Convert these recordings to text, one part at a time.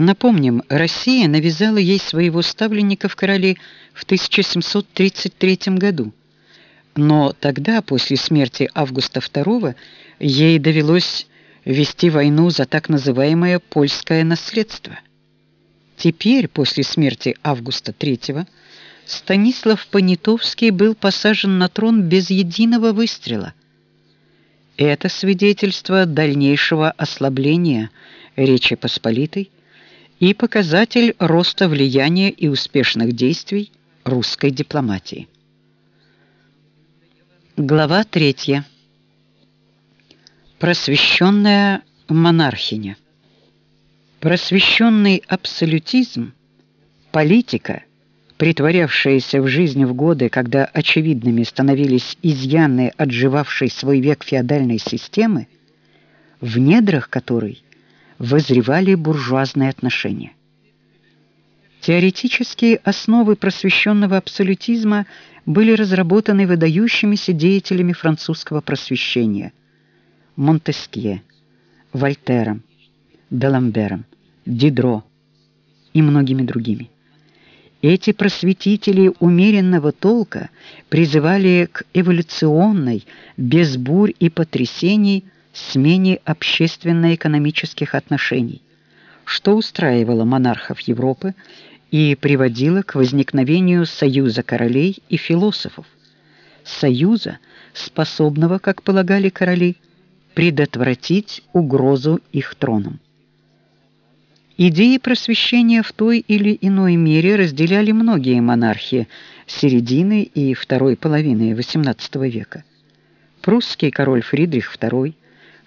Напомним, Россия навязала ей своего ставленника в короле в 1733 году. Но тогда, после смерти Августа II, ей довелось вести войну за так называемое польское наследство. Теперь, после смерти Августа III, Станислав Понятовский был посажен на трон без единого выстрела. Это свидетельство дальнейшего ослабления Речи Посполитой и показатель роста влияния и успешных действий русской дипломатии. Глава 3. Просвещенная монархиня. Просвещенный абсолютизм, политика, притворявшаяся в жизнь в годы, когда очевидными становились изъяны отживавшей свой век феодальной системы, в недрах которой вызревали буржуазные отношения. Теоретические основы просвещенного абсолютизма были разработаны выдающимися деятелями французского просвещения: Монтескье, Вольтером, Даламбером, Дидро и многими другими. Эти просветители умеренного толка призывали к эволюционной, без бурь и потрясений, смене общественно-экономических отношений, что устраивало монархов Европы и приводило к возникновению союза королей и философов. Союза, способного, как полагали короли, предотвратить угрозу их тронам. Идеи просвещения в той или иной мере разделяли многие монархи середины и второй половины XVIII века. Прусский король Фридрих II,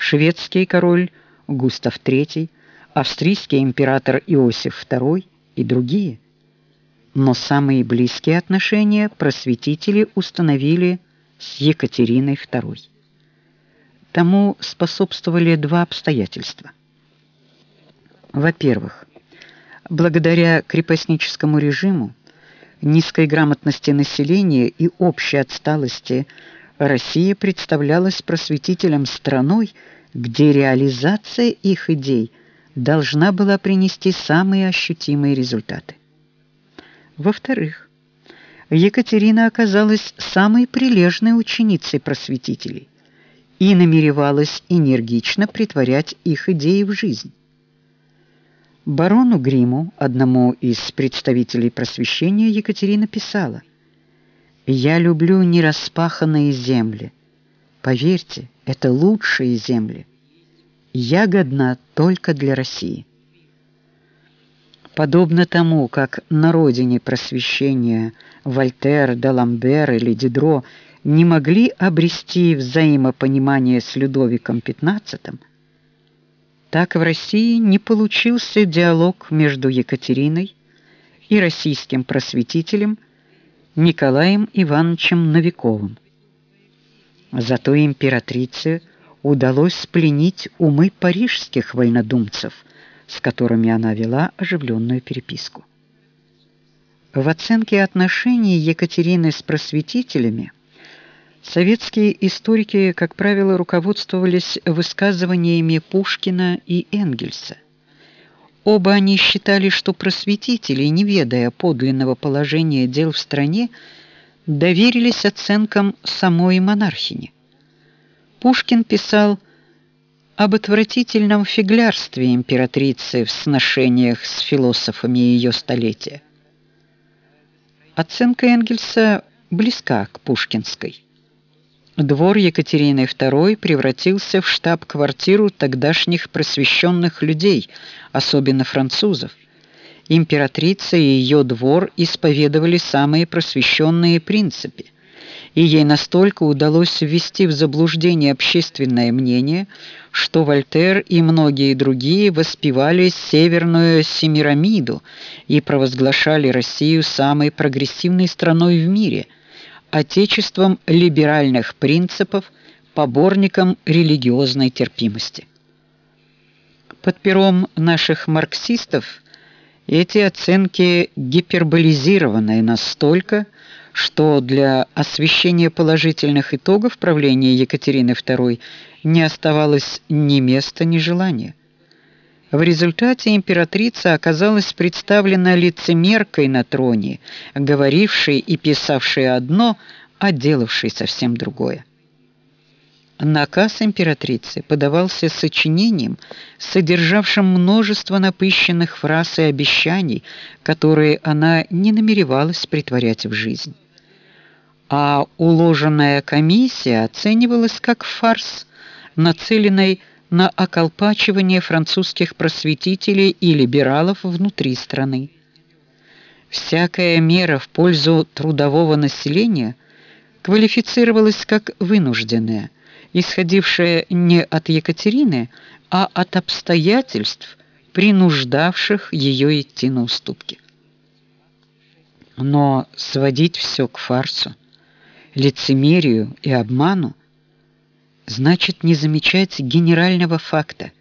шведский король Густав III, австрийский император Иосиф II и другие. Но самые близкие отношения просветители установили с Екатериной II. Тому способствовали два обстоятельства – во-первых, благодаря крепостническому режиму, низкой грамотности населения и общей отсталости Россия представлялась просветителям страной, где реализация их идей должна была принести самые ощутимые результаты. Во-вторых, Екатерина оказалась самой прилежной ученицей просветителей и намеревалась энергично притворять их идеи в жизнь. Барону Гриму, одному из представителей просвещения, Екатерина писала: "Я люблю нераспаханные земли. Поверьте, это лучшие земли. Я только для России". Подобно тому, как на родине просвещения Вольтер, Даламбер или Дидро не могли обрести взаимопонимание с Людовиком XV, так в России не получился диалог между Екатериной и российским просветителем Николаем Ивановичем Новиковым. Зато императрице удалось спленить умы парижских вольнодумцев, с которыми она вела оживленную переписку. В оценке отношений Екатерины с просветителями Советские историки, как правило, руководствовались высказываниями Пушкина и Энгельса. Оба они считали, что просветители, не ведая подлинного положения дел в стране, доверились оценкам самой монархини. Пушкин писал об отвратительном фиглярстве императрицы в сношениях с философами ее столетия. Оценка Энгельса близка к пушкинской. Двор Екатерины II превратился в штаб-квартиру тогдашних просвещенных людей, особенно французов. Императрица и ее двор исповедовали самые просвещенные принципы, и ей настолько удалось ввести в заблуждение общественное мнение, что Вольтер и многие другие воспевали северную Семирамиду и провозглашали Россию самой прогрессивной страной в мире – отечеством либеральных принципов, поборником религиозной терпимости. Под пером наших марксистов эти оценки гиперболизированы настолько, что для освещения положительных итогов правления Екатерины II не оставалось ни места, ни желания. В результате императрица оказалась представлена лицемеркой на троне, говорившей и писавшей одно, а делавшей совсем другое. Наказ императрицы подавался сочинением, содержавшим множество напыщенных фраз и обещаний, которые она не намеревалась притворять в жизнь. А уложенная комиссия оценивалась как фарс, нацеленный на околпачивание французских просветителей и либералов внутри страны. Всякая мера в пользу трудового населения квалифицировалась как вынужденная – исходившее не от Екатерины, а от обстоятельств, принуждавших ее идти на уступки. Но сводить все к фарсу, лицемерию и обману значит не замечать генерального факта.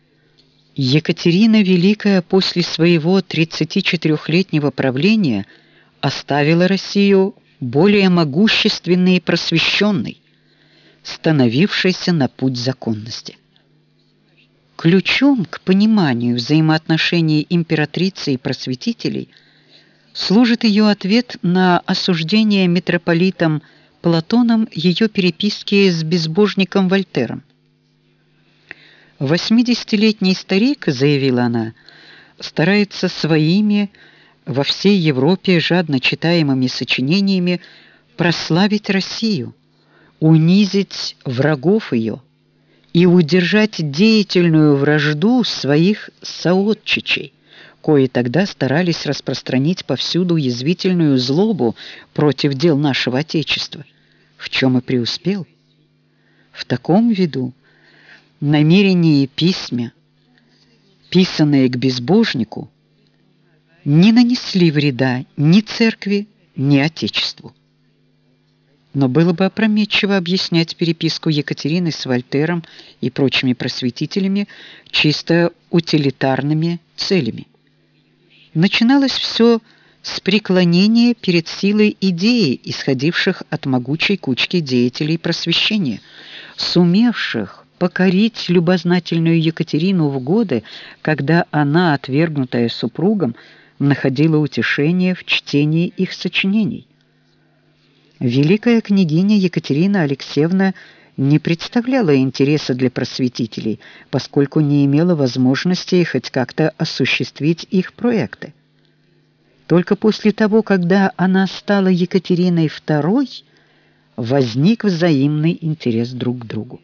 Екатерина Великая после своего 34-летнего правления оставила Россию более могущественной и просвещенной становившейся на путь законности. Ключом к пониманию взаимоотношений императрицы и просветителей служит ее ответ на осуждение митрополитом Платоном ее переписки с безбожником Вольтером. «Восьмидесятилетний старик, — заявила она, — старается своими во всей Европе жадно читаемыми сочинениями прославить Россию, унизить врагов ее и удержать деятельную вражду своих соотчичей, кои тогда старались распространить повсюду язвительную злобу против дел нашего Отечества, в чем и преуспел. В таком виду намерения и письма, писанные к безбожнику, не нанесли вреда ни церкви, ни Отечеству. Но было бы опрометчиво объяснять переписку Екатерины с Вольтером и прочими просветителями чисто утилитарными целями. Начиналось все с преклонения перед силой идеи, исходивших от могучей кучки деятелей просвещения, сумевших покорить любознательную Екатерину в годы, когда она, отвергнутая супругом, находила утешение в чтении их сочинений. Великая княгиня Екатерина Алексеевна не представляла интереса для просветителей, поскольку не имела возможности хоть как-то осуществить их проекты. Только после того, когда она стала Екатериной II, возник взаимный интерес друг к другу.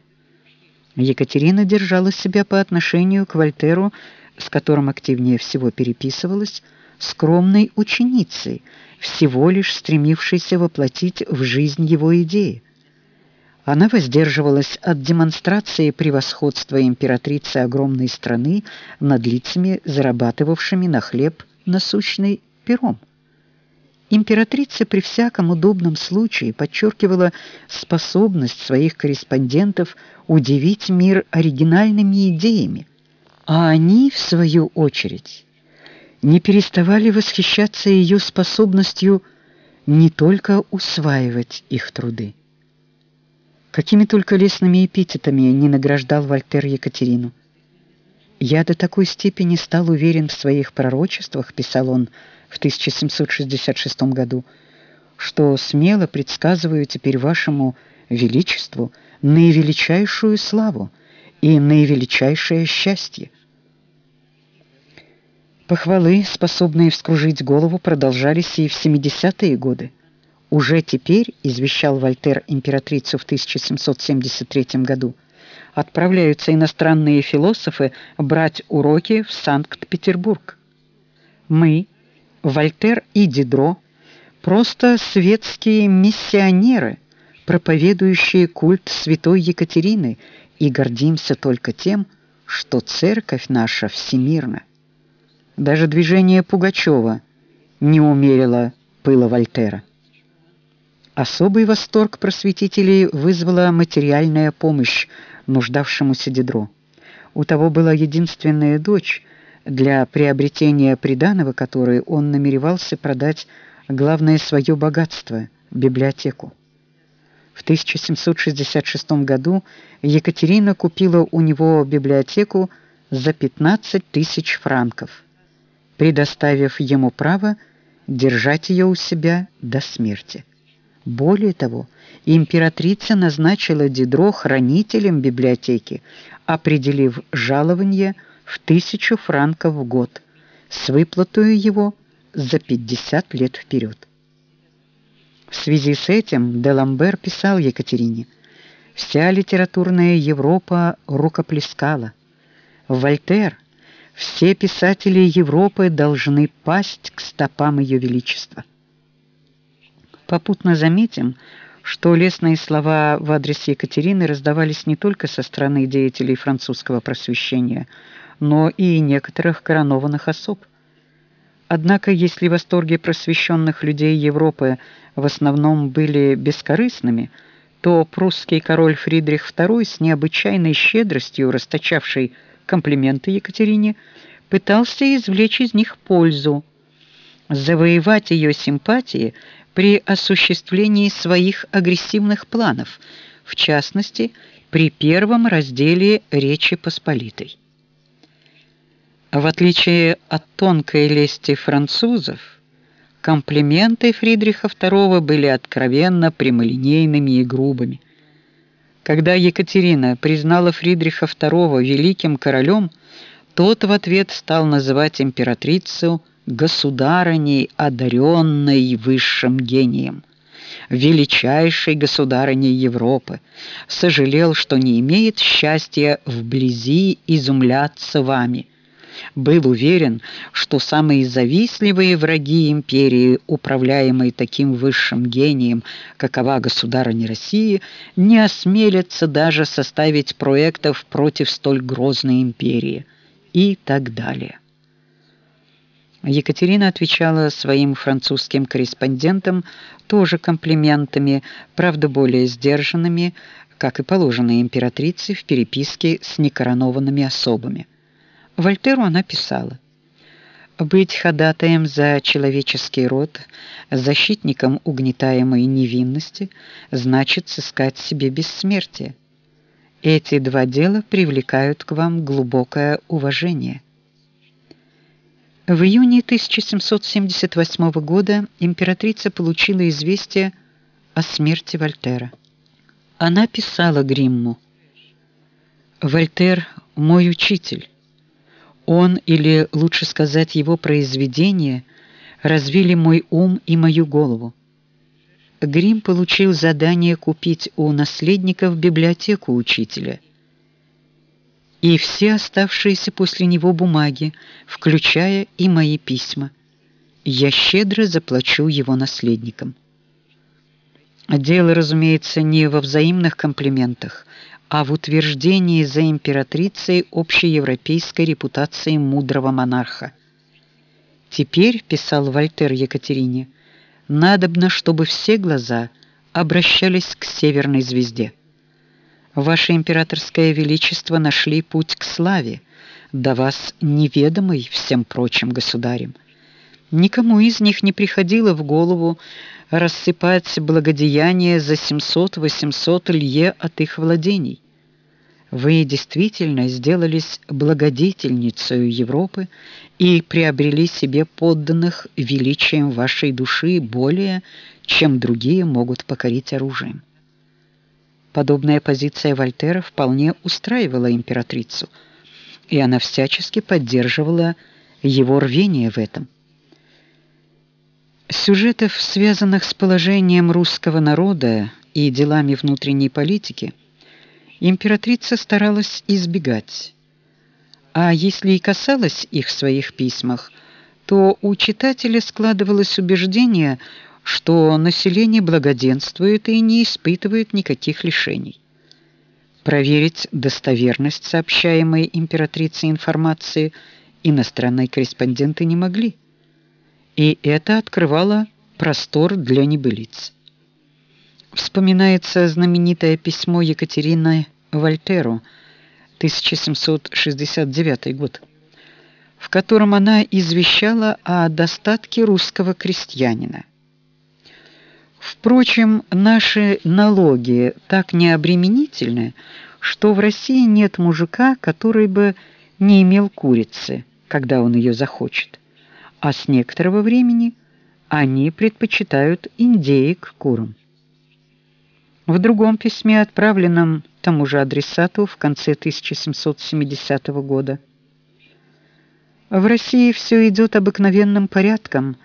Екатерина держала себя по отношению к Вольтеру, с которым активнее всего переписывалась, скромной ученицей, всего лишь стремившейся воплотить в жизнь его идеи. Она воздерживалась от демонстрации превосходства императрицы огромной страны над лицами, зарабатывавшими на хлеб насущный пером. Императрица при всяком удобном случае подчеркивала способность своих корреспондентов удивить мир оригинальными идеями, а они, в свою очередь, не переставали восхищаться ее способностью не только усваивать их труды. Какими только лестными эпитетами не награждал Вольтер Екатерину. «Я до такой степени стал уверен в своих пророчествах», — писал он в 1766 году, «что смело предсказываю теперь вашему величеству наивеличайшую славу и наивеличайшее счастье. Похвалы, способные вскружить голову, продолжались и в 70-е годы. Уже теперь, извещал Вольтер императрицу в 1773 году, отправляются иностранные философы брать уроки в Санкт-Петербург. Мы, Вольтер и Дидро, просто светские миссионеры, проповедующие культ святой Екатерины, и гордимся только тем, что церковь наша всемирна. Даже движение Пугачева не умерило пыла Вольтера. Особый восторг просветителей вызвала материальная помощь нуждавшемуся Дидро. У того была единственная дочь, для приобретения приданого которой он намеревался продать главное свое богатство – библиотеку. В 1766 году Екатерина купила у него библиотеку за 15 тысяч франков, предоставив ему право держать ее у себя до смерти. Более того, императрица назначила Дидро хранителем библиотеки, определив жалование в тысячу франков в год с выплатой его за 50 лет вперед. В связи с этим Деламбер писал Екатерине: "Вся литературная Европа рукоплескала. Вольтер, все писатели Европы должны пасть к стопам ее величества". Попутно заметим, что лестные слова в адрес Екатерины раздавались не только со стороны деятелей французского просвещения, но и некоторых коронованных особ. Однако, если восторги просвещенных людей Европы в основном были бескорыстными, то прусский король Фридрих II с необычайной щедростью расточавший комплименты Екатерине, пытался извлечь из них пользу, завоевать ее симпатии при осуществлении своих агрессивных планов, в частности, при первом разделе Речи Посполитой. В отличие от тонкой лести французов, комплименты Фридриха II были откровенно прямолинейными и грубыми. Когда Екатерина признала Фридриха II великим королем, тот в ответ стал называть императрицу государыней, одаренной высшим гением, величайшей государыней Европы, сожалел, что не имеет счастья вблизи изумляться вами. Был уверен, что самые завистливые враги империи, управляемые таким высшим гением, какова государыня России, не осмелятся даже составить проектов против столь грозной империи и так далее. Екатерина отвечала своим французским корреспондентам тоже комплиментами, правда более сдержанными, как и положено императрице в переписке с некоронованными особами. Вольтеру она писала: быть ходатаем за человеческий род, защитником угнетаемой невинности, значит сыскать себе бессмертие. Эти два дела привлекают к вам глубокое уважение. В июне 1778 года императрица получила известие о смерти Вольтера. Она писала Гримму: Вольтер мой учитель. Он или лучше сказать его произведения развили мой ум и мою голову. Грим получил задание купить у наследников библиотеку учителя и все оставшиеся после него бумаги, включая и мои письма. Я щедро заплачу его наследникам. Дело, разумеется, не во взаимных комплиментах, а в утверждении за императрицей общеевропейской репутации мудрого монарха. Теперь, писал Вольтер Екатерине, надобно, чтобы все глаза обращались к северной звезде. Ваше императорское величество нашли путь к славе, до вас неведомый всем прочим государям. Никому из них не приходило в голову рассыпать благодеяния за 700-800 лье от их владений. Вы действительно сделались благодетельницей Европы и приобрели себе подданных величием вашей души более, чем другие могут покорить оружием. Подобная позиция Вольтера вполне устраивала императрицу, и она всячески поддерживала его рвение в этом. Сюжетов, связанных с положением русского народа и делами внутренней политики, императрица старалась избегать. А если и касалось их в своих письмах, то у читателя складывалось убеждение, что население благоденствует и не испытывает никаких лишений. Проверить достоверность сообщаемой императрицей информации иностранные корреспонденты не могли. И это открывало простор для небылиц. Вспоминается знаменитое письмо Екатерины Вольтеру 1769 год, в котором она извещала о достатке русского крестьянина. Впрочем, наши налоги так необременительны, что в России нет мужика, который бы не имел курицы, когда он ее захочет, а с некоторого времени они предпочитают индеек курам. В другом письме, отправленном тому же адресату в конце 1770 года, в России все идет обыкновенным порядком.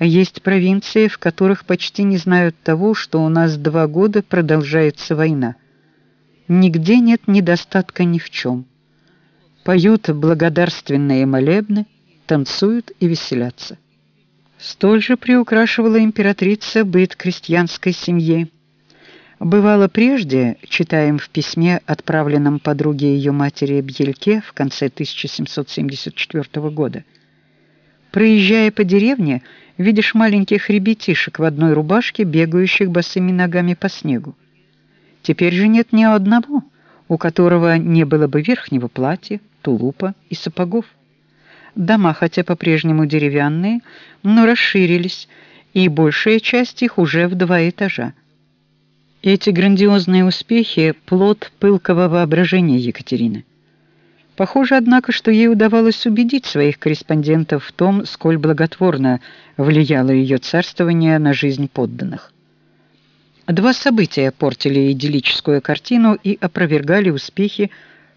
Есть провинции, в которых почти не знают того, что у нас два года продолжается война. Нигде нет недостатка ни в чем. Поют благодарственные молебны, танцуют и веселятся. Столь же приукрашивала императрица быт крестьянской семьи. Бывало прежде, читаем в письме, отправленном подруге ее матери Бьельке в конце 1774 года. Проезжая по деревне, видишь маленьких ребятишек в одной рубашке, бегающих босыми ногами по снегу. Теперь же нет ни одного, у которого не было бы верхнего платья, тулупа и сапогов. Дома, хотя по-прежнему деревянные, но расширились, и большая часть их уже в два этажа. Эти грандиозные успехи плод пылкого воображения Екатерины. Похоже, однако, что ей удавалось убедить своих корреспондентов в том, сколь благотворно влияло ее царствование на жизнь подданных. Два события портили идиллическую картину и опровергали успехи,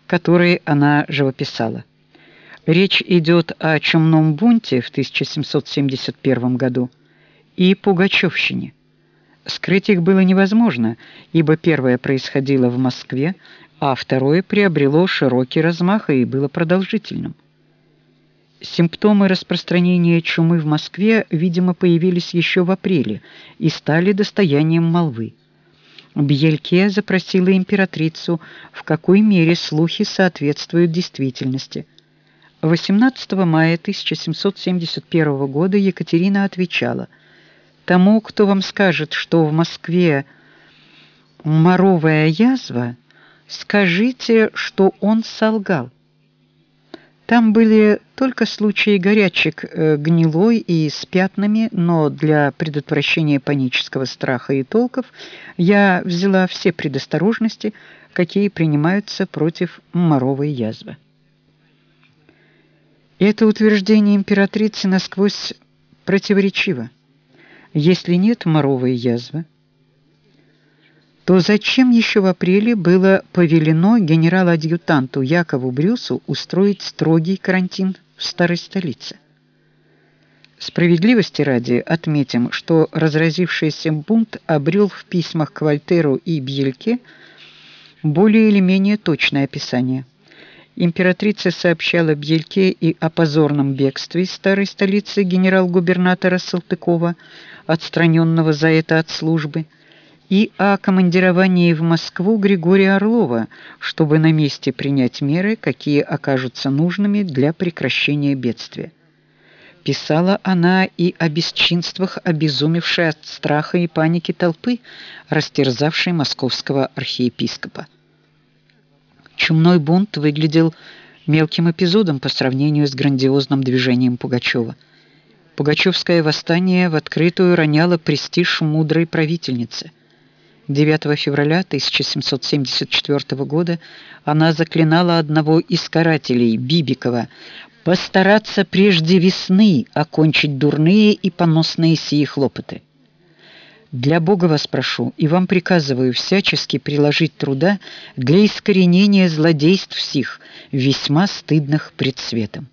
которые она живописала. Речь идет о чумном бунте в 1771 году и Пугачевщине. Скрыть их было невозможно, ибо первое происходило в Москве, а второе приобрело широкий размах и было продолжительным. Симптомы распространения чумы в Москве, видимо, появились еще в апреле и стали достоянием молвы. Бьельке запросила императрицу, в какой мере слухи соответствуют действительности. 18 мая 1771 года Екатерина отвечала – Тому, кто вам скажет, что в Москве моровая язва, скажите, что он солгал. Там были только случаи горячек э, гнилой и с пятнами, но для предотвращения панического страха и толков я взяла все предосторожности, какие принимаются против моровой язвы. Это утверждение императрицы насквозь противоречиво. Если нет моровой язвы, то зачем еще в апреле было повелено генерал-адъютанту Якову Брюсу устроить строгий карантин в старой столице? Справедливости ради отметим, что разразившийся бунт обрел в письмах к Вольтеру и Бьельке более или менее точное описание. Императрица сообщала Бьельке и о позорном бегстве из старой столицы генерал-губернатора Салтыкова, отстраненного за это от службы, и о командировании в Москву Григория Орлова, чтобы на месте принять меры, какие окажутся нужными для прекращения бедствия. Писала она и о бесчинствах, обезумевшей от страха и паники толпы, растерзавшей московского архиепископа. Чумной бунт выглядел мелким эпизодом по сравнению с грандиозным движением Пугачева. Пугачевское восстание в открытую роняло престиж мудрой правительницы. 9 февраля 1774 года она заклинала одного из карателей Бибикова постараться прежде весны окончить дурные и поносные сии хлопоты. Для Бога вас прошу и вам приказываю всячески приложить труда для искоренения злодейств всех, весьма стыдных пред светом.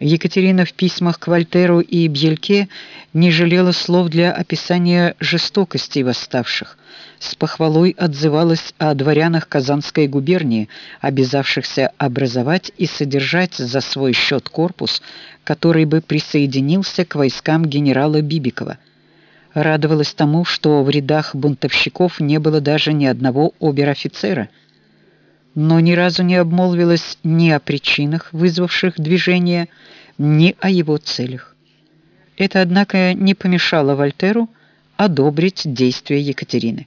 Екатерина в письмах к Вольтеру и Бьельке не жалела слов для описания жестокости восставших. С похвалой отзывалась о дворянах Казанской губернии, обязавшихся образовать и содержать за свой счет корпус, который бы присоединился к войскам генерала Бибикова радовалась тому, что в рядах бунтовщиков не было даже ни одного обер-офицера, но ни разу не обмолвилась ни о причинах, вызвавших движение, ни о его целях. Это, однако, не помешало Вольтеру одобрить действия Екатерины.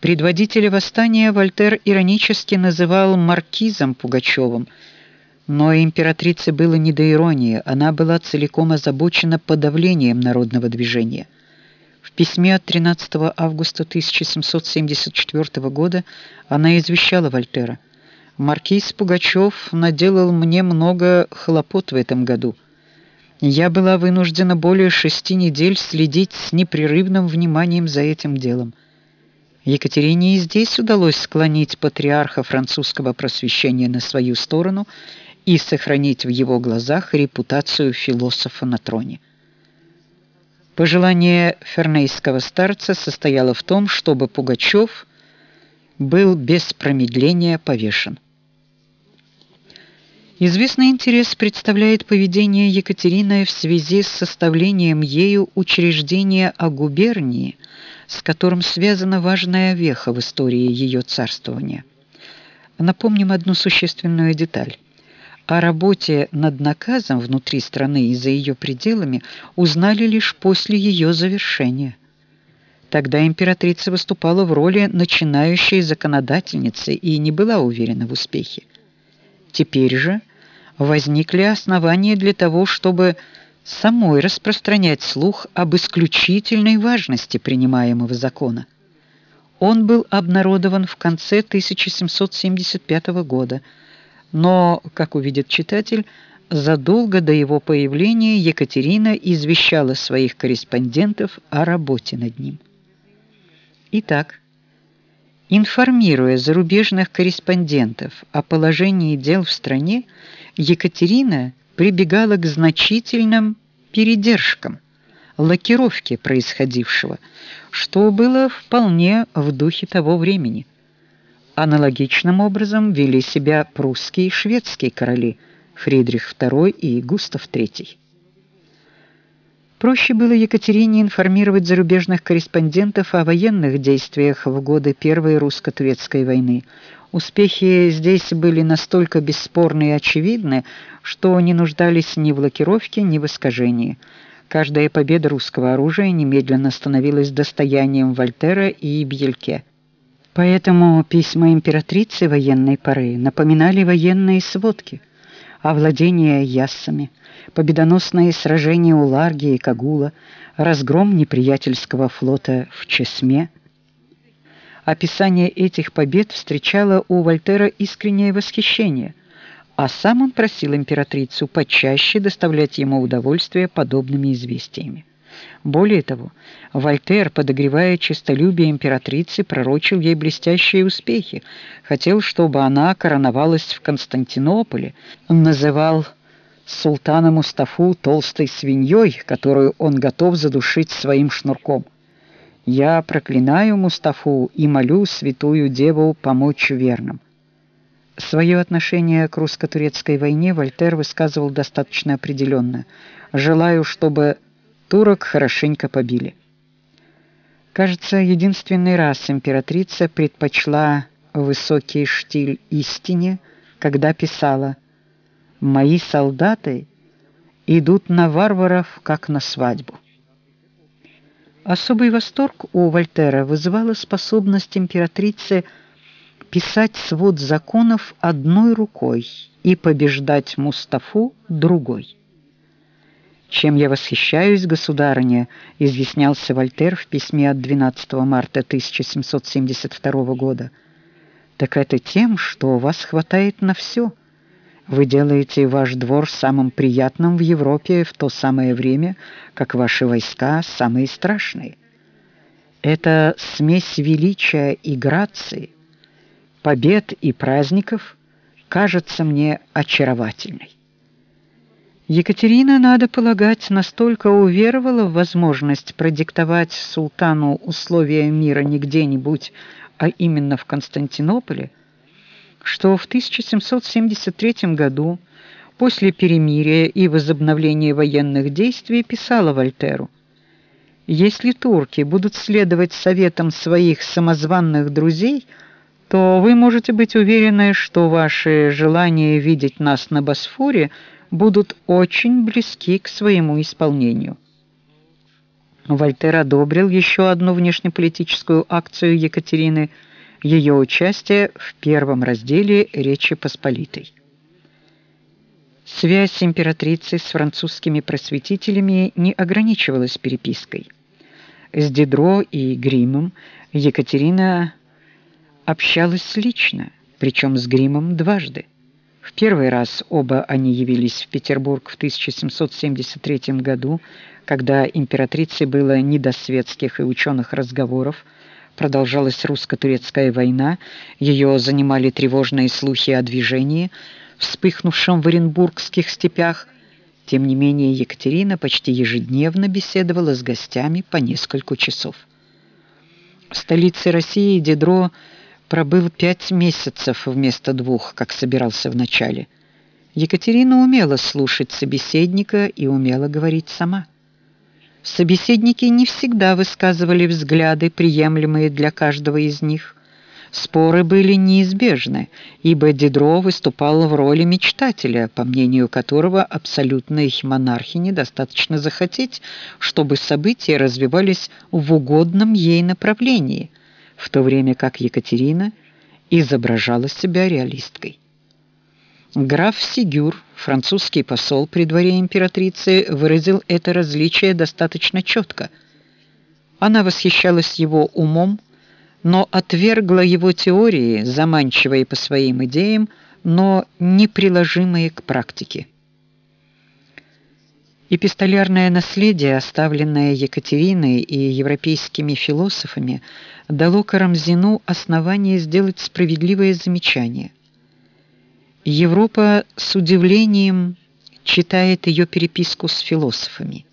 Предводителя восстания Вольтер иронически называл маркизом Пугачевым, но императрице было не до иронии, она была целиком озабочена подавлением народного движения – письме от 13 августа 1774 года она извещала Вольтера: Маркиз Пугачев наделал мне много хлопот в этом году. Я была вынуждена более шести недель следить с непрерывным вниманием за этим делом. Екатерине и здесь удалось склонить патриарха французского просвещения на свою сторону и сохранить в его глазах репутацию философа на троне. Пожелание фернейского старца состояло в том, чтобы Пугачев был без промедления повешен. Известный интерес представляет поведение Екатерины в связи с составлением ею учреждения о губернии, с которым связана важная веха в истории ее царствования. Напомним одну существенную деталь. О работе над наказом внутри страны и за ее пределами узнали лишь после ее завершения. Тогда императрица выступала в роли начинающей законодательницы и не была уверена в успехе. Теперь же возникли основания для того, чтобы самой распространять слух об исключительной важности принимаемого закона. Он был обнародован в конце 1775 года, но, как увидит читатель, задолго до его появления Екатерина извещала своих корреспондентов о работе над ним. Итак, информируя зарубежных корреспондентов о положении дел в стране, Екатерина прибегала к значительным передержкам, лакировке происходившего, что было вполне в духе того времени. Аналогичным образом вели себя прусские и шведские короли Фридрих II и Густав III. Проще было Екатерине информировать зарубежных корреспондентов о военных действиях в годы Первой русско-турецкой войны. Успехи здесь были настолько бесспорны и очевидны, что не нуждались ни в лакировке, ни в искажении. Каждая победа русского оружия немедленно становилась достоянием Вольтера и Бьельке. Поэтому письма императрицы военной поры напоминали военные сводки – овладение яссами, победоносные сражения у Ларги и Кагула, разгром неприятельского флота в Чесме. Описание этих побед встречало у Вольтера искреннее восхищение, а сам он просил императрицу почаще доставлять ему удовольствие подобными известиями. Более того, Вольтер, подогревая честолюбие императрицы, пророчил ей блестящие успехи, хотел, чтобы она короновалась в Константинополе, он называл султана Мустафу толстой свиньей, которую он готов задушить своим шнурком. Я проклинаю Мустафу и молю святую деву помочь верным. Свое отношение к русско-турецкой войне Вольтер высказывал достаточно определенно. Желаю, чтобы турок хорошенько побили. Кажется, единственный раз императрица предпочла высокий штиль истине, когда писала: "Мои солдаты идут на варваров, как на свадьбу". Особый восторг у Вольтера вызывала способность императрицы писать свод законов одной рукой и побеждать Мустафу другой. Чем я восхищаюсь, государыня, изъяснялся Вольтер в письме от 12 марта 1772 года. Так это тем, что у вас хватает на все. Вы делаете ваш двор самым приятным в Европе в то самое время, как ваши войска самые страшные. Это смесь величия и грации, побед и праздников кажется мне очаровательной. Екатерина, надо полагать, настолько уверовала в возможность продиктовать султану условия мира не где-нибудь, а именно в Константинополе, что в 1773 году, после перемирия и возобновления военных действий, писала Вольтеру: "Если турки будут следовать советам своих самозванных друзей, то вы можете быть уверены, что ваши желания видеть нас на Босфоре – будут очень близки к своему исполнению. Вольтер одобрил еще одну внешнеполитическую акцию Екатерины ее участие в первом разделе Речи Посполитой. Связь императрицы с французскими просветителями не ограничивалась перепиской. С Дидро и Гримом Екатерина общалась лично причем с гримом дважды. В первый раз оба они явились в Петербург в 1773 году, когда императрице было не до светских и ученых разговоров, продолжалась русско-турецкая война, ее занимали тревожные слухи о движении, вспыхнувшем в Оренбургских степях. Тем не менее, Екатерина почти ежедневно беседовала с гостями по несколько часов. В столице России Дидро пробыл пять месяцев вместо двух, как собирался вначале. Екатерина умела слушать собеседника и умела говорить сама. Собеседники не всегда высказывали взгляды, приемлемые для каждого из них. Споры были неизбежны, ибо Дидро выступал в роли мечтателя, по мнению которого абсолютной монархине достаточно захотеть, чтобы события развивались в угодном ей направлении, в то время как Екатерина изображала себя реалисткой. Граф Сигюр, французский посол при дворе императрицы, выразил это различие достаточно четко. Она восхищалась его умом, но отвергла его теории, заманчивые по своим идеям, но неприложимые к практике. Эпистолярное наследие, оставленное Екатериной и европейскими философами, дало Карамзину основание сделать справедливое замечание – Европа с удивлением читает ее переписку с философами.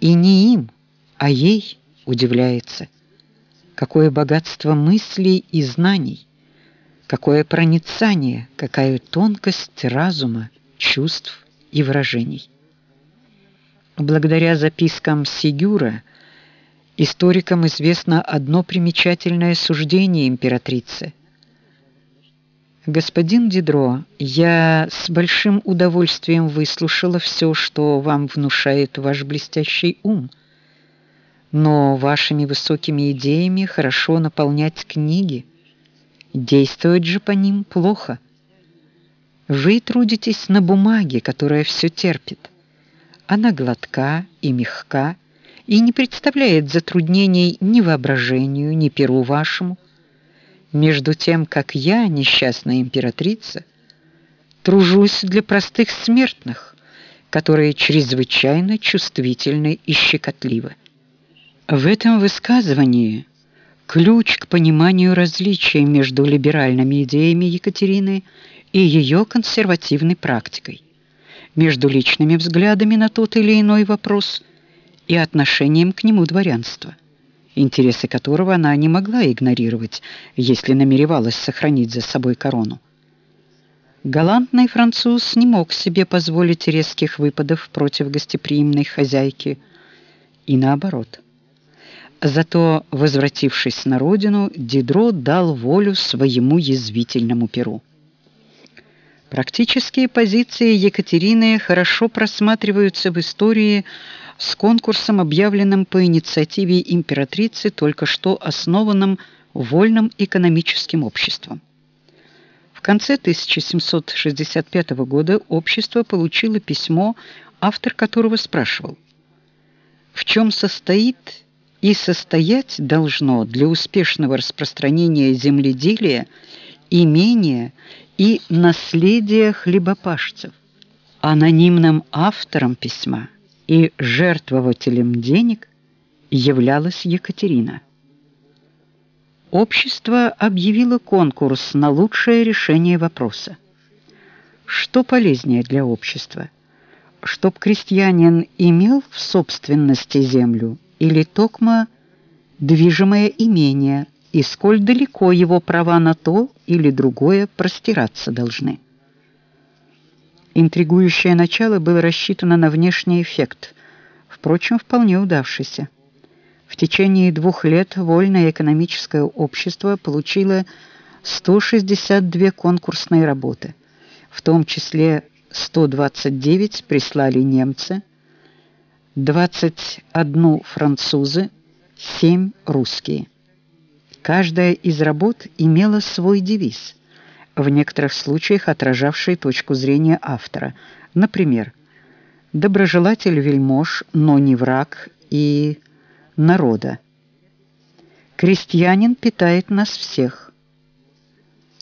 И не им, а ей удивляется. Какое богатство мыслей и знаний, какое проницание, какая тонкость разума, чувств и выражений. Благодаря запискам Сигюра историкам известно одно примечательное суждение императрицы – Господин Дидро, я с большим удовольствием выслушала все, что вам внушает ваш блестящий ум. Но вашими высокими идеями хорошо наполнять книги, действовать же по ним плохо. Вы трудитесь на бумаге, которая все терпит. Она гладка и мягка и не представляет затруднений ни воображению, ни перу вашему между тем, как я, несчастная императрица, тружусь для простых смертных, которые чрезвычайно чувствительны и щекотливы. В этом высказывании ключ к пониманию различий между либеральными идеями Екатерины и ее консервативной практикой, между личными взглядами на тот или иной вопрос и отношением к нему дворянства интересы которого она не могла игнорировать, если намеревалась сохранить за собой корону. Галантный француз не мог себе позволить резких выпадов против гостеприимной хозяйки и наоборот. Зато, возвратившись на родину, Дидро дал волю своему язвительному перу. Практические позиции Екатерины хорошо просматриваются в истории с конкурсом, объявленным по инициативе императрицы, только что основанным вольным экономическим обществом. В конце 1765 года общество получило письмо, автор которого спрашивал: "В чем состоит и состоять должно для успешного распространения земледелия имение и наследие хлебопашцев?" Анонимным автором письма и жертвователем денег являлась Екатерина. Общество объявило конкурс на лучшее решение вопроса. Что полезнее для общества? Чтоб крестьянин имел в собственности землю или токмо движимое имение, и сколь далеко его права на то или другое простираться должны. Интригующее начало было рассчитано на внешний эффект, впрочем, вполне удавшийся. В течение двух лет вольное экономическое общество получило 162 конкурсные работы, в том числе 129 прислали немцы, 21 французы, 7 русские. Каждая из работ имела свой девиз – в некоторых случаях отражавшие точку зрения автора. Например, доброжелатель вельмож, но не враг и народа. Крестьянин питает нас всех.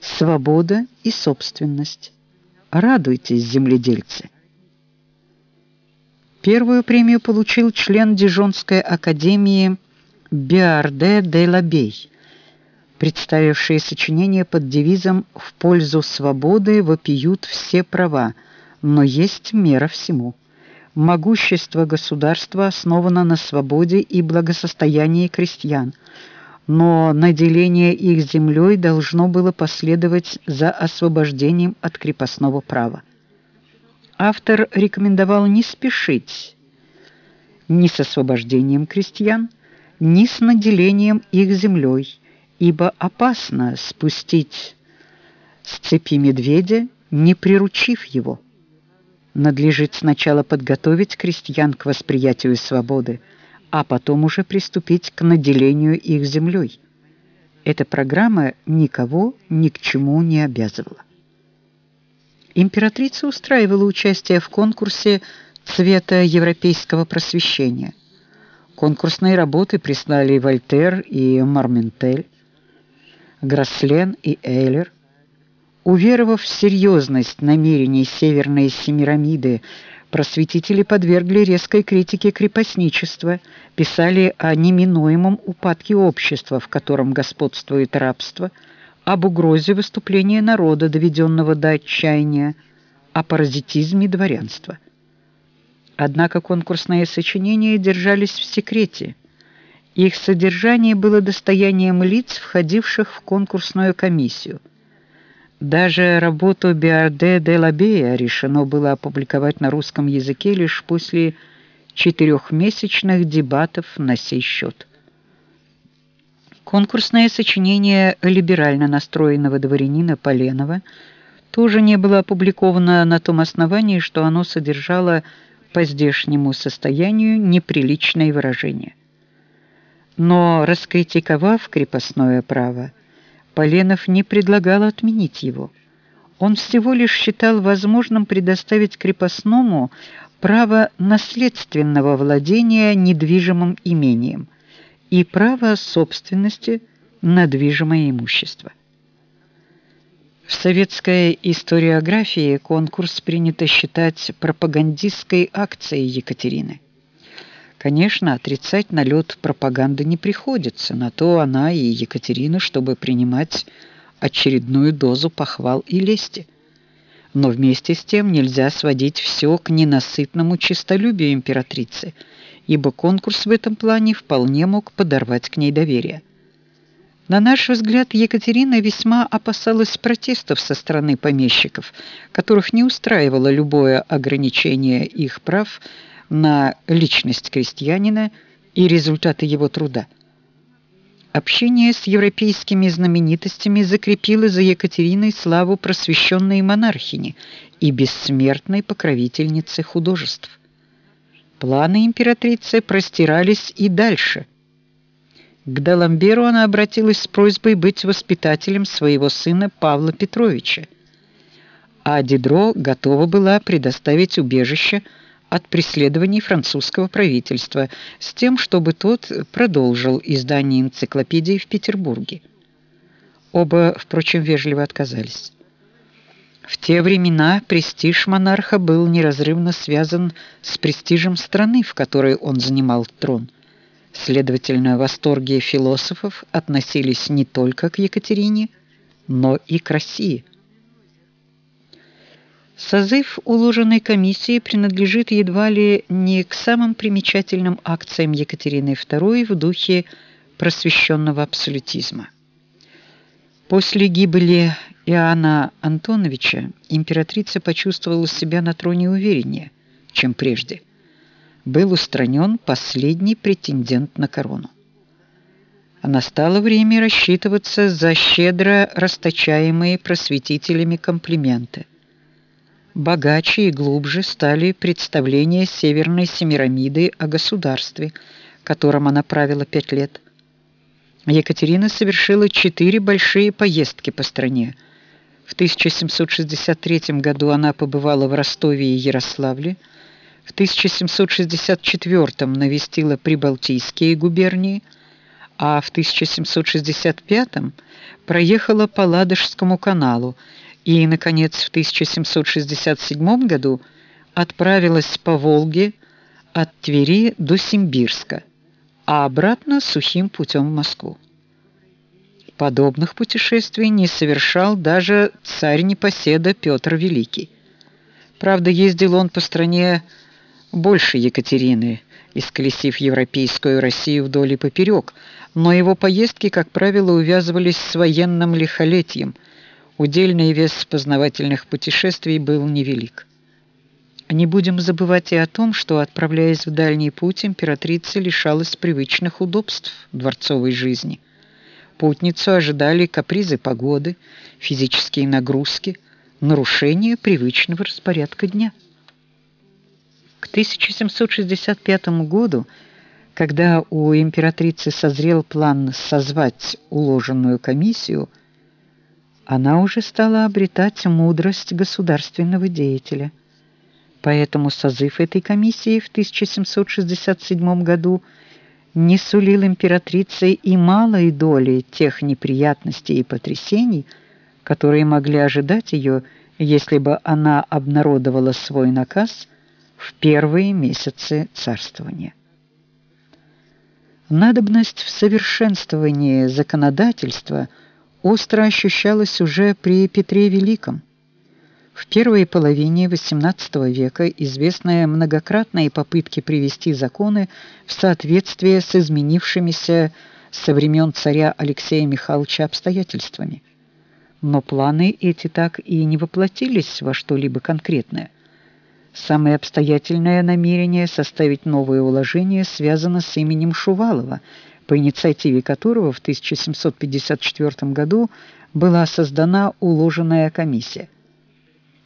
свобода и собственность. Радуйтесь, земледельцы! Первую премию получил член Дижонской академии Биарде де Лабей, представивший сочинение под девизом «В пользу свободы вопиют все права, но есть мера всему». Могущество государства основано на свободе и благосостоянии крестьян, но наделение их землей должно было последовать за освобождением от крепостного права автор рекомендовал не спешить ни с освобождением крестьян, ни с наделением их землей, ибо опасно спустить с цепи медведя, не приручив его. Надлежит сначала подготовить крестьян к восприятию свободы, а потом уже приступить к наделению их землей. Эта программа никого ни к чему не обязывала. Императрица устраивала участие в конкурсе цвета европейского просвещения. Конкурсные работы прислали Вольтер и Марментель, Граслен и Эйлер. Уверовав в серьезность намерений Северной Семирамиды, просветители подвергли резкой критике крепостничества, писали о неминуемом упадке общества, в котором господствует рабство – об угрозе выступления народа, доведенного до отчаяния, о паразитизме дворянства. Однако конкурсные сочинения держались в секрете. Их содержание было достоянием лиц, входивших в конкурсную комиссию. Даже работу Биарде де Лабея решено было опубликовать на русском языке лишь после четырехмесячных дебатов на сей счет. Конкурсное сочинение либерально настроенного дворянина Поленова тоже не было опубликовано на том основании, что оно содержало по здешнему состоянию неприличные выражения. Но раскритиковав крепостное право, Поленов не предлагал отменить его. Он всего лишь считал возможным предоставить крепостному право наследственного владения недвижимым имением – и право собственности на движимое имущество. В советской историографии конкурс принято считать пропагандистской акцией Екатерины. Конечно, отрицать налет пропаганды не приходится, на то она и Екатерина, чтобы принимать очередную дозу похвал и лести. Но вместе с тем нельзя сводить все к ненасытному честолюбию императрицы – ибо конкурс в этом плане вполне мог подорвать к ней доверие. На наш взгляд, Екатерина весьма опасалась протестов со стороны помещиков, которых не устраивало любое ограничение их прав на личность крестьянина и результаты его труда. Общение с европейскими знаменитостями закрепило за Екатериной славу просвещенной монархини и бессмертной покровительницы художеств. Планы императрицы простирались и дальше. К Даламберу она обратилась с просьбой быть воспитателем своего сына Павла Петровича. А Дидро готова была предоставить убежище от преследований французского правительства с тем, чтобы тот продолжил издание энциклопедии в Петербурге. Оба, впрочем, вежливо отказались. В те времена престиж монарха был неразрывно связан с престижем страны, в которой он занимал трон. Следовательно, восторги философов относились не только к Екатерине, но и к России. Созыв уложенной комиссии принадлежит едва ли не к самым примечательным акциям Екатерины II в духе просвещенного абсолютизма. После гибели Иоанна Антоновича императрица почувствовала себя на троне увереннее, чем прежде. Был устранен последний претендент на корону. А настало время рассчитываться за щедро расточаемые просветителями комплименты. Богаче и глубже стали представления Северной Семирамиды о государстве, которым она правила пять лет. Екатерина совершила четыре большие поездки по стране – в 1763 году она побывала в Ростове и Ярославле, в 1764 навестила Прибалтийские губернии, а в 1765 проехала по Ладожскому каналу и, наконец, в 1767 году отправилась по Волге от Твери до Симбирска, а обратно сухим путем в Москву. Подобных путешествий не совершал даже царь непоседа Петр Великий. Правда, ездил он по стране больше Екатерины, исколесив европейскую Россию вдоль и поперек, но его поездки, как правило, увязывались с военным лихолетием. Удельный вес познавательных путешествий был невелик. Не будем забывать и о том, что, отправляясь в дальний путь, императрица лишалась привычных удобств дворцовой жизни. Путницу ожидали капризы погоды, физические нагрузки, нарушение привычного распорядка дня. К 1765 году когда у императрицы созрел план созвать уложенную комиссию, она уже стала обретать мудрость государственного деятеля. Поэтому созыв этой комиссии в 1767 году не сулил императрице и малой доли тех неприятностей и потрясений, которые могли ожидать ее, если бы она обнародовала свой наказ в первые месяцы царствования. Надобность в совершенствовании законодательства остро ощущалась уже при Петре Великом. В первой половине XVIII века известны многократные попытки привести законы в соответствие с изменившимися со времен царя Алексея Михайловича обстоятельствами. Но планы эти так и не воплотились во что-либо конкретное. Самое обстоятельное намерение составить новое уложение связано с именем Шувалова, по инициативе которого в 1754 году была создана уложенная комиссия.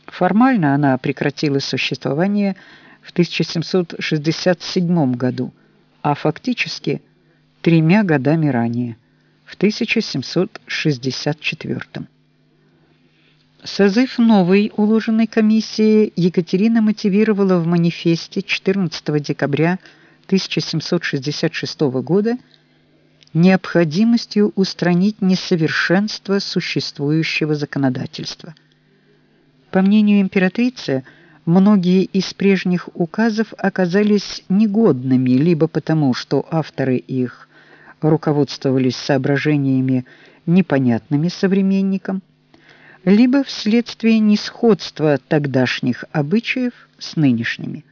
Формально она прекратила существование в 1767 году, а фактически тремя годами ранее, в 1764. Созыв новой уложенной комиссии Екатерина мотивировала в манифесте 14 декабря 1766 года необходимостью устранить несовершенство существующего законодательства. По мнению императрицы, многие из прежних указов оказались негодными либо потому, что авторы их руководствовались соображениями непонятными современникам, либо вследствие несходства тогдашних обычаев с нынешними.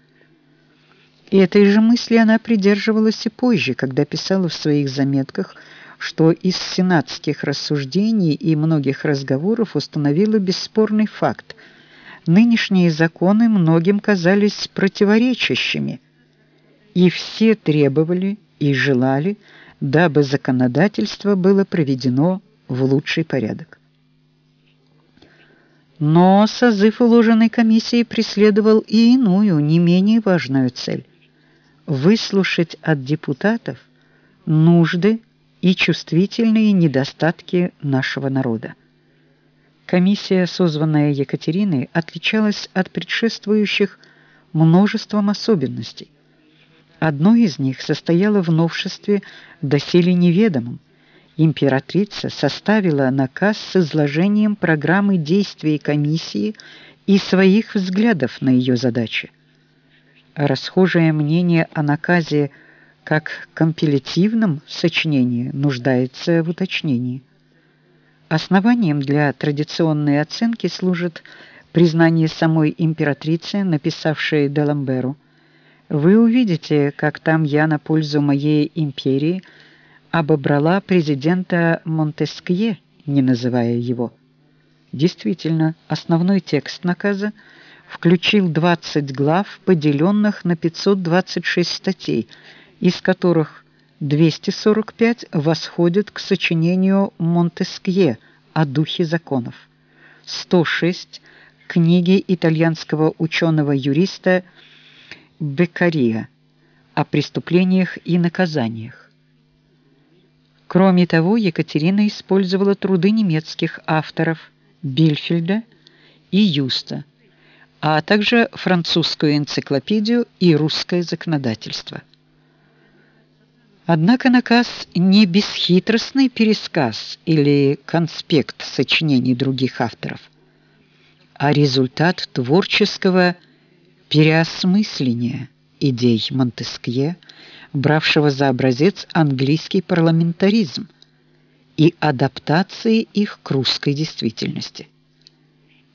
И этой же мысли она придерживалась и позже, когда писала в своих заметках, что из сенатских рассуждений и многих разговоров установила бесспорный факт. Нынешние законы многим казались противоречащими, и все требовали и желали, дабы законодательство было проведено в лучший порядок. Но созыв уложенной комиссии преследовал и иную, не менее важную цель выслушать от депутатов нужды и чувствительные недостатки нашего народа. Комиссия, созванная Екатериной, отличалась от предшествующих множеством особенностей. Одной из них состояло в новшестве доселе неведомом императрица составила наказ с изложением программы действий комиссии и своих взглядов на ее задачи. Расхожее мнение о наказе как компилятивном сочинении нуждается в уточнении. Основанием для традиционной оценки служит признание самой императрицы, написавшей Деламберу: "Вы увидите, как там я на пользу моей империи обобрала президента Монтескье, не называя его. Действительно, основной текст наказа включил 20 глав, поделенных на 526 статей, из которых 245 восходят к сочинению Монтескье о духе законов, 106 книги итальянского ученого-юриста Беккария о преступлениях и наказаниях. Кроме того, Екатерина использовала труды немецких авторов Бильфельда и Юста, а также французскую энциклопедию и русское законодательство. Однако наказ не бесхитростный пересказ или конспект сочинений других авторов, а результат творческого переосмысления идей Монтескье, бравшего за образец английский парламентаризм и адаптации их к русской действительности.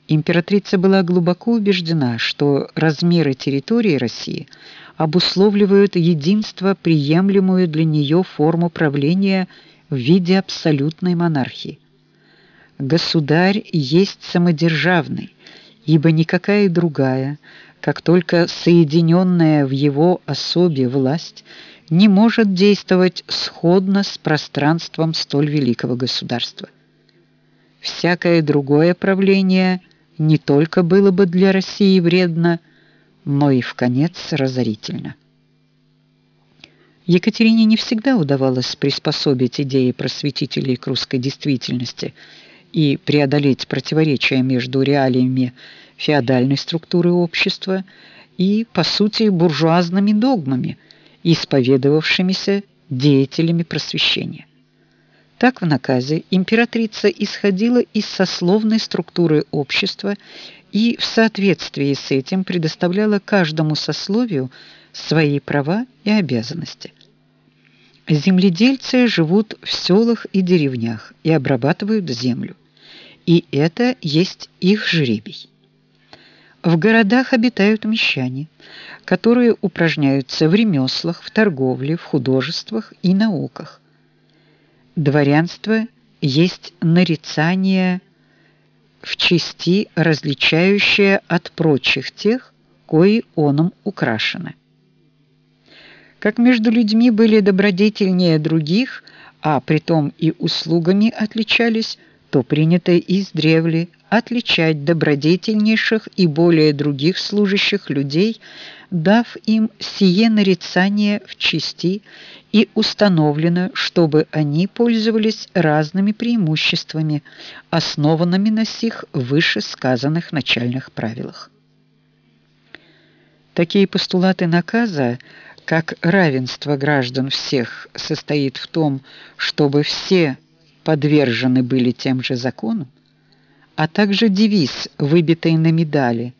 Императрица была глубоко убеждена, что размеры территории России обусловливают единство, приемлемую для нее форму правления в виде абсолютной монархии. Государь есть самодержавный, ибо никакая другая, как только соединенная в его особе власть, не может действовать сходно с пространством столь великого государства. Всякое другое правление не только было бы для России вредно, но и в конец разорительно. Екатерине не всегда удавалось приспособить идеи просветителей к русской действительности и преодолеть противоречия между реалиями феодальной структуры общества и, по сути, буржуазными догмами, исповедовавшимися деятелями просвещения. Так в наказе императрица исходила из сословной структуры общества и в соответствии с этим предоставляла каждому сословию свои права и обязанности. Земледельцы живут в селах и деревнях и обрабатывают землю. И это есть их жребий. В городах обитают мещане, которые упражняются в ремеслах, в торговле, в художествах и науках. Дворянство есть нарицание в части, различающее от прочих тех, кои оном украшены. Как между людьми были добродетельнее других, а притом и услугами отличались, то принято издревле отличать добродетельнейших и более других служащих людей, дав им сие нарицание в чести, и установлено, чтобы они пользовались разными преимуществами, основанными на сих вышесказанных начальных правилах. Такие постулаты наказа, как равенство граждан всех состоит в том, чтобы все подвержены были тем же законам, а также девиз, выбитый на медали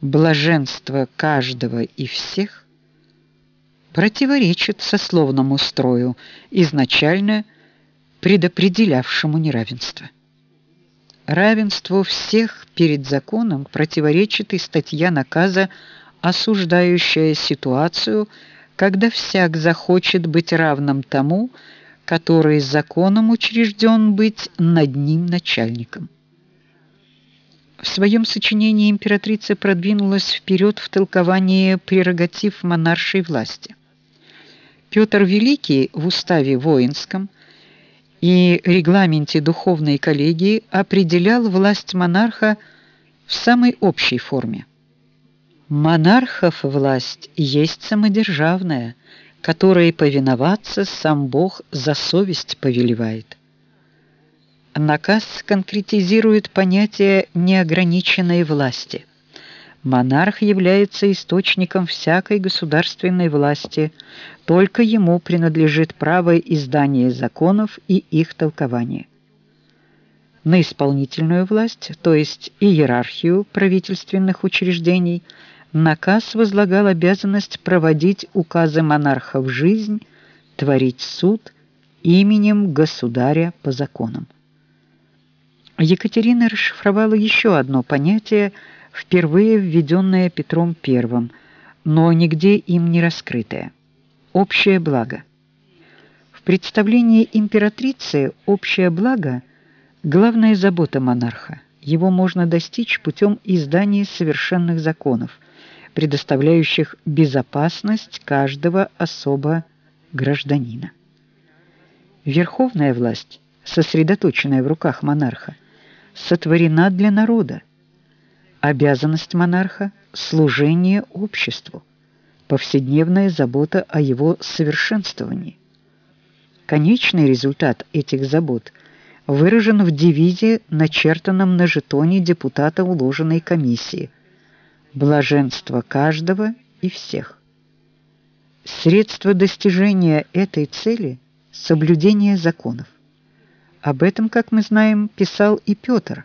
«Блаженство каждого и всех», противоречит сословному строю, изначально предопределявшему неравенство. Равенству всех перед законом противоречит и статья наказа, осуждающая ситуацию, когда всяк захочет быть равным тому, который законом учрежден быть над ним начальником. В своем сочинении императрица продвинулась вперед в толковании прерогатив монаршей власти. Петр Великий в уставе воинском и регламенте духовной коллегии определял власть монарха в самой общей форме. Монархов власть есть самодержавная, которой повиноваться сам Бог за совесть повелевает. Наказ конкретизирует понятие неограниченной власти. Монарх является источником всякой государственной власти, только ему принадлежит право издания законов и их толкования. На исполнительную власть, то есть иерархию правительственных учреждений – наказ возлагал обязанность проводить указы монарха в жизнь, творить суд именем государя по законам. Екатерина расшифровала еще одно понятие, впервые введенное Петром I, но нигде им не раскрытое общее благо. В представлении императрицы общее благо главная забота монарха. Его можно достичь путем издания совершенных законов, предоставляющих безопасность каждого особо гражданина. Верховная власть, сосредоточенная в руках монарха, сотворена для народа. Обязанность монарха служение обществу, повседневная забота о его совершенствовании. Конечный результат этих забот выражен в девизе, начертанном на жетоне депутата уложенной комиссии – блаженство каждого и всех. Средство достижения этой цели соблюдение законов. Об этом, как мы знаем, писал и Петр.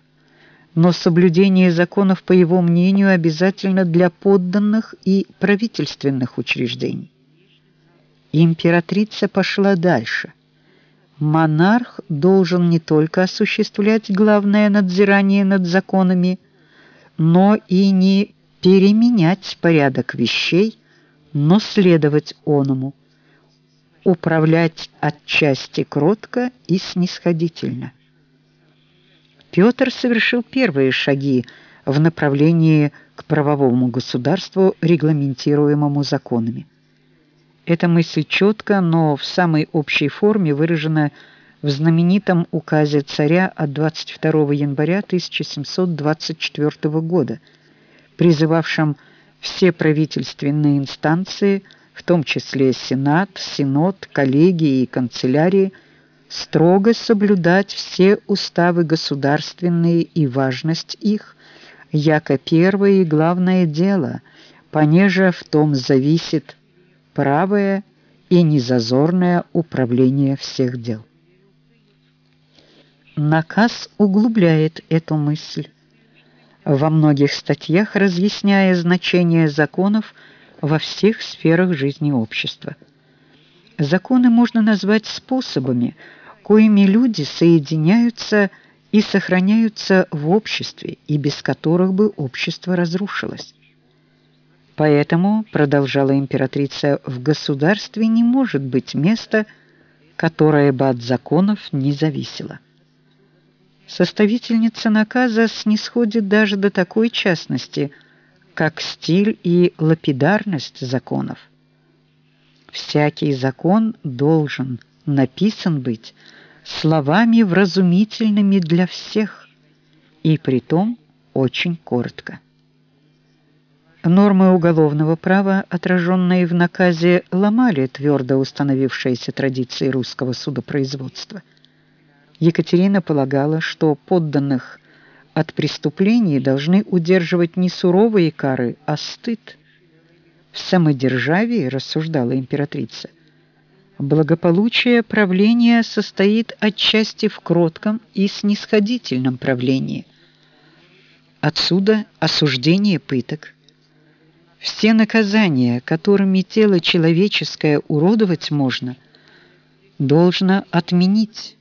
Но соблюдение законов, по его мнению, обязательно для подданных и правительственных учреждений. Императрица пошла дальше. Монарх должен не только осуществлять главное надзирание над законами, но и не переменять порядок вещей, но следовать оному, управлять отчасти кротко и снисходительно. Петр совершил первые шаги в направлении к правовому государству, регламентируемому законами. Эта мысль четко, но в самой общей форме выражена в знаменитом указе царя от 22 января 1724 года, призывавшем все правительственные инстанции, в том числе Сенат, Синод, коллегии и канцелярии, строго соблюдать все уставы государственные и важность их, яко первое и главное дело, понеже в том зависит правое и незазорное управление всех дел. Наказ углубляет эту мысль, во многих статьях разъясняя значение законов во всех сферах жизни общества. Законы можно назвать способами, коими люди соединяются и сохраняются в обществе, и без которых бы общество разрушилось. Поэтому, продолжала императрица, в государстве не может быть места, которое бы от законов не зависело. Составительница наказа снисходит даже до такой частности, как стиль и лапидарность законов. Всякий закон должен написан быть словами вразумительными для всех, и притом очень коротко. Нормы уголовного права, отраженные в наказе, ломали твердо установившиеся традиции русского судопроизводства. Екатерина полагала, что подданных от преступлений должны удерживать не суровые кары, а стыд. В самодержавии, рассуждала императрица, благополучие правления состоит отчасти в кротком и снисходительном правлении. Отсюда осуждение пыток – все наказания, которыми тело человеческое уродовать можно, должно отменить,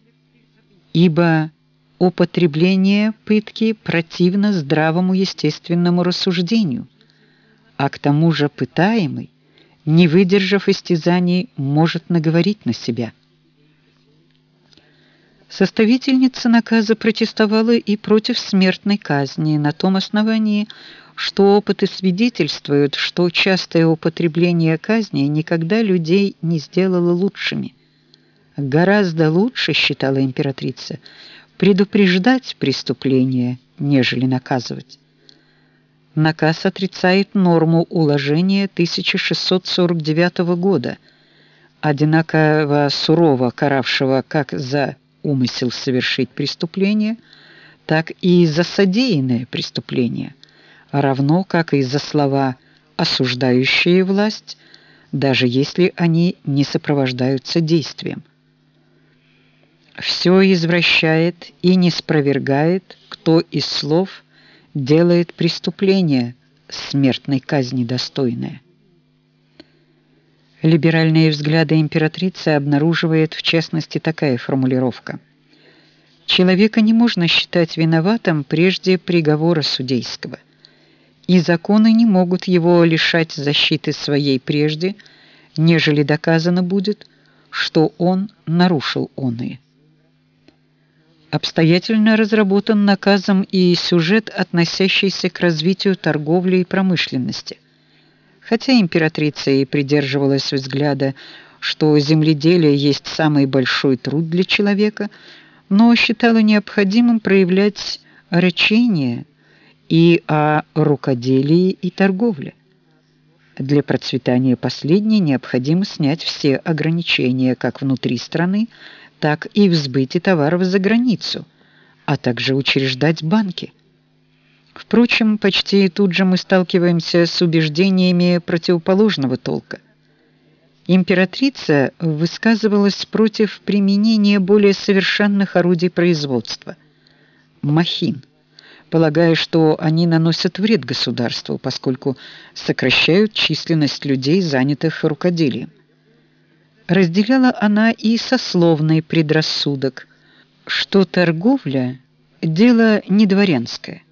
ибо употребление пытки противно здравому естественному рассуждению, а к тому же пытаемый, не выдержав истязаний, может наговорить на себя. Составительница наказа протестовала и против смертной казни на том основании, что опыты свидетельствуют, что частое употребление казни никогда людей не сделало лучшими. Гораздо лучше, считала императрица, предупреждать преступление, нежели наказывать. Наказ отрицает норму уложения 1649 года, одинаково сурово каравшего как за умысел совершить преступление, так и за содеянное преступление равно как и за слова, осуждающие власть, даже если они не сопровождаются действием. Все извращает и не спровергает, кто из слов делает преступление смертной казни достойное. Либеральные взгляды императрицы обнаруживает в частности такая формулировка: Человека не можно считать виноватым прежде приговора судейского и законы не могут его лишать защиты своей прежде, нежели доказано будет, что он нарушил оные. Обстоятельно разработан наказом и сюжет, относящийся к развитию торговли и промышленности. Хотя императрица и придерживалась взгляда, что земледелие есть самый большой труд для человека, но считала необходимым проявлять рачение – и о рукоделии и торговле. Для процветания последней необходимо снять все ограничения как внутри страны, так и в сбыте товаров за границу, а также учреждать банки. Впрочем, почти тут же мы сталкиваемся с убеждениями противоположного толка. императрица высказывалась против применения более совершенных орудий производства махин, полагая, что они наносят вред государству, поскольку сокращают численность людей, занятых рукоделием. Разделяла она и сословный предрассудок, что торговля дело не дворянское.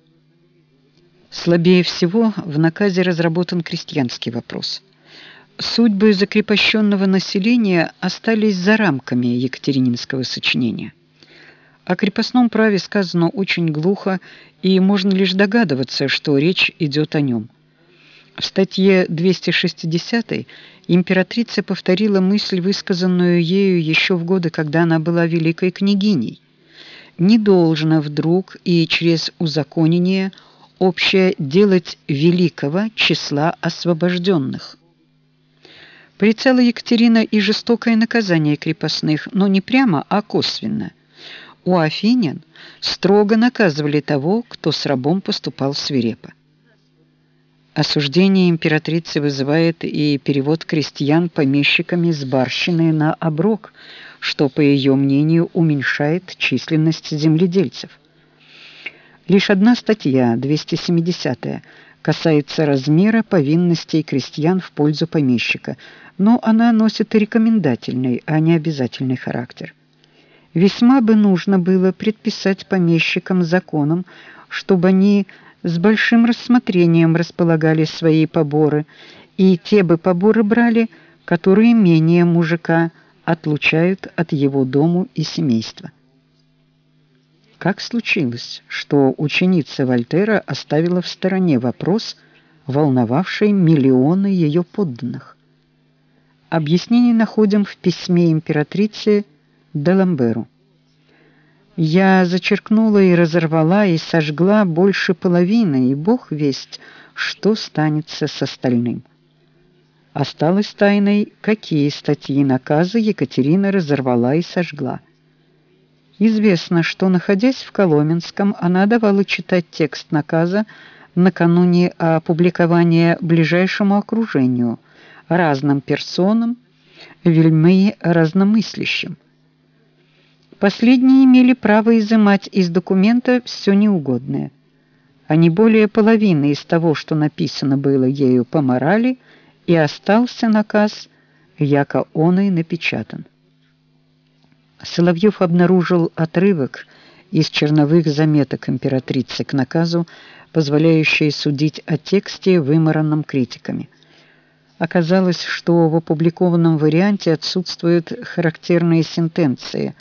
Слабее всего в наказе разработан крестьянский вопрос. Судьбы закрепощенного населения остались за рамками Екатерининского сочинения. О крепостном праве сказано очень глухо, и можно лишь догадываться, что речь идет о нем. В статье 260 императрица повторила мысль, высказанную ею еще в годы, когда она была великой княгиней. Не должно вдруг и через узаконение общее делать великого числа освобожденных. Порицала Екатерина и жестокое наказание крепостных, но не прямо, а косвенно. У афинян строго наказывали того, кто с рабом поступал свирепо. Осуждение императрицы вызывает и перевод крестьян помещиками с барщины на оброк, что, по ее мнению, уменьшает численность земледельцев. Лишь одна статья, 270 касается размера повинностей крестьян в пользу помещика, но она носит рекомендательный, а не обязательный характер. Весьма бы нужно было предписать помещикам законом, чтобы они с большим рассмотрением располагали свои поборы, и те бы поборы брали, которые менее мужика отлучают от его дому и семейства. Как случилось, что ученица Вольтера оставила в стороне вопрос, волновавший миллионы ее подданных? Объяснение находим в письме императрицы Деламберу. Я зачеркнула и разорвала и сожгла больше половины, и Бог весть, что станется с остальным. Осталось тайной, какие статьи наказа Екатерина разорвала и сожгла. Известно, что, находясь в Коломенском, она давала читать текст наказа накануне опубликования ближайшему окружению, разным персонам, вельми разномыслящим. Последние имели право изымать из документа все неугодное. А не более половины из того, что написано было ею по морали, и остался наказ, яко он и напечатан. Соловьев обнаружил отрывок из черновых заметок императрицы к наказу, позволяющий судить о тексте, вымаранном критиками. Оказалось, что в опубликованном варианте отсутствуют характерные сентенции,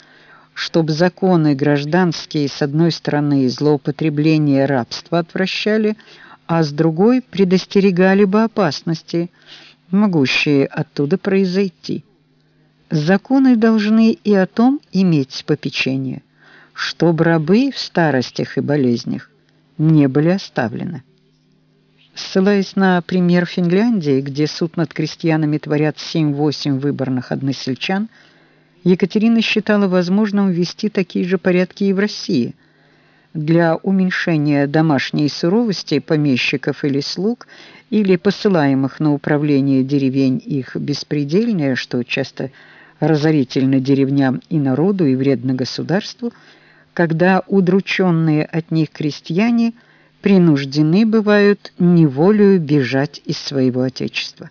чтобы законы гражданские с одной стороны злоупотребление рабства отвращали, а с другой предостерегали бы опасности, могущие оттуда произойти. Законы должны и о том иметь попечение, чтобы рабы в старостях и болезнях не были оставлены. Ссылаясь на пример Финляндии, где суд над крестьянами творят 7-8 выборных односельчан, Екатерина считала возможным ввести такие же порядки и в России. Для уменьшения домашней суровости помещиков или слуг или посылаемых на управление деревень их беспредельное, что часто разорительно деревням и народу и вредно государству, когда удрученные от них крестьяне принуждены бывают неволею бежать из своего отечества.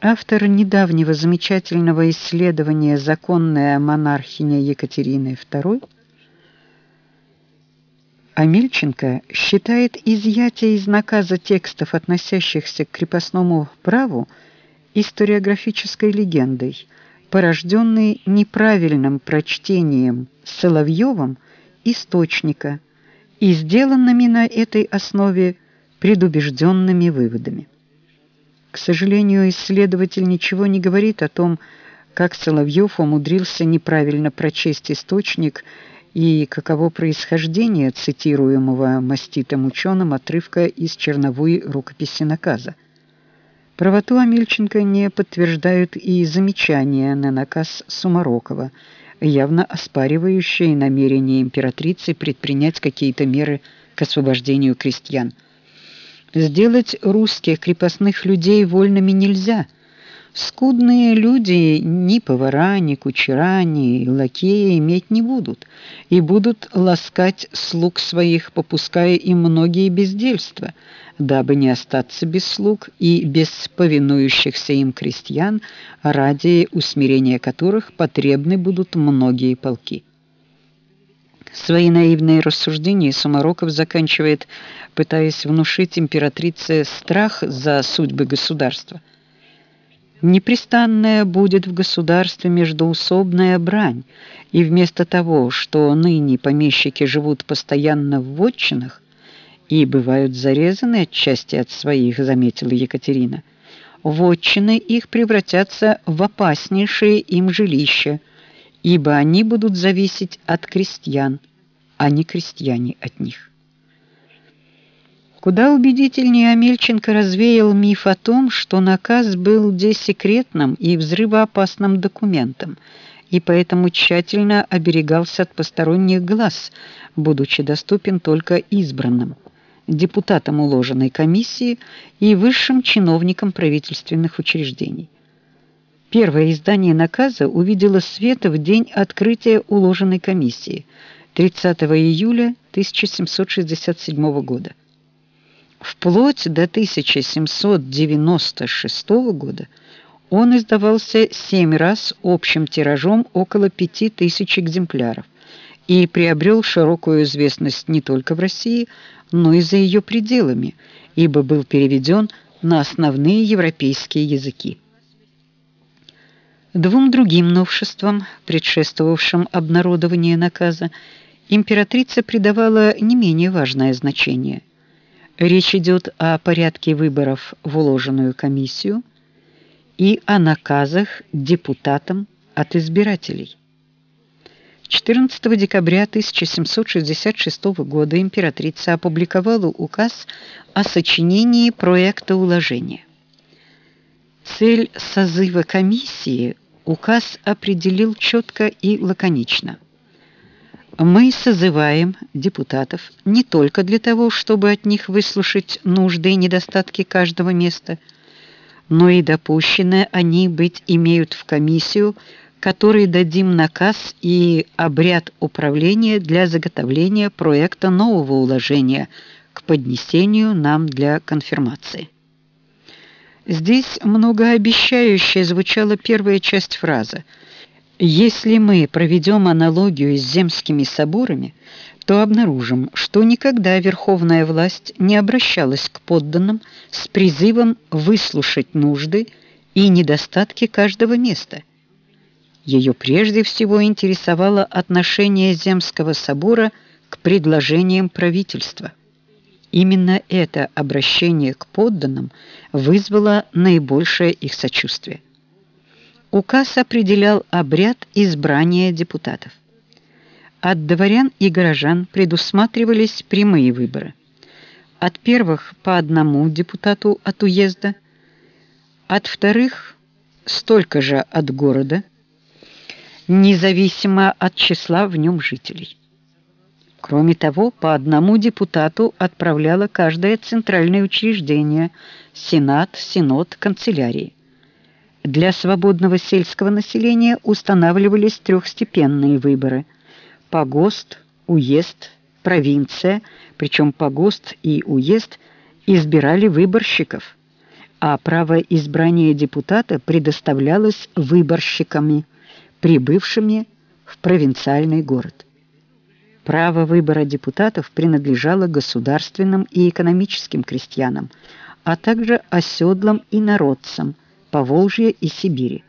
Автор недавнего замечательного исследования «Законная монархиня Екатерины II» Амельченко считает изъятие из наказа текстов, относящихся к крепостному праву, историографической легендой, порожденной неправильным прочтением Соловьевым источника и сделанными на этой основе предубежденными выводами. К сожалению, исследователь ничего не говорит о том, как Соловьев умудрился неправильно прочесть источник и каково происхождение цитируемого маститым ученым отрывка из черновой рукописи наказа. Правоту Амельченко не подтверждают и замечания на наказ Сумарокова, явно оспаривающие намерение императрицы предпринять какие-то меры к освобождению крестьян. Сделать русских крепостных людей вольными нельзя, Скудные люди ни повара, ни кучера, ни лакея иметь не будут, и будут ласкать слуг своих, попуская им многие бездельства, дабы не остаться без слуг и без повинующихся им крестьян, ради усмирения которых потребны будут многие полки. Свои наивные рассуждения Сумароков заканчивает, пытаясь внушить императрице страх за судьбы государства – Непрестанная будет в государстве междоусобная брань, и вместо того, что ныне помещики живут постоянно в вотчинах и бывают зарезаны отчасти от своих, заметила Екатерина, вотчины их превратятся в опаснейшие им жилища, ибо они будут зависеть от крестьян, а не крестьяне от них. Куда убедительнее Амельченко развеял миф о том, что наказ был десекретным и взрывоопасным документом, и поэтому тщательно оберегался от посторонних глаз, будучи доступен только избранным депутатам уложенной комиссии и высшим чиновникам правительственных учреждений. Первое издание наказа увидело свет в день открытия уложенной комиссии 30 июля 1767 года. Вплоть до 1796 года он издавался семь раз общим тиражом около пяти тысяч экземпляров и приобрел широкую известность не только в России, но и за ее пределами, ибо был переведен на основные европейские языки. Двум другим новшествам, предшествовавшим обнародованию наказа, императрица придавала не менее важное значение. Речь идет о порядке выборов в уложенную комиссию и о наказах депутатам от избирателей. 14 декабря 1766 года императрица опубликовала указ о сочинении проекта уложения. Цель созыва комиссии указ определил четко и лаконично – мы созываем депутатов не только для того, чтобы от них выслушать нужды и недостатки каждого места, но и допущенные они быть имеют в комиссию, которой дадим наказ и обряд управления для заготовления проекта нового уложения к поднесению нам для конфирмации. Здесь многообещающе звучала первая часть фразы – если мы проведем аналогию с земскими соборами, то обнаружим, что никогда верховная власть не обращалась к подданным с призывом выслушать нужды и недостатки каждого места. Ее прежде всего интересовало отношение земского собора к предложениям правительства. Именно это обращение к подданным вызвало наибольшее их сочувствие. Указ определял обряд избрания депутатов. От дворян и горожан предусматривались прямые выборы. От первых по одному депутату от уезда, от вторых столько же от города, независимо от числа в нем жителей. Кроме того, по одному депутату отправляло каждое центральное учреждение: сенат, синод, канцелярии. Для свободного сельского населения устанавливались трехстепенные выборы: погост, уезд, провинция, причем погост и уезд избирали выборщиков, а право избрания депутата предоставлялось выборщиками, прибывшими в провинциальный город. Право выбора депутатов принадлежало государственным и экономическим крестьянам, а также оседлым и народцам – Поволжья и Сибири.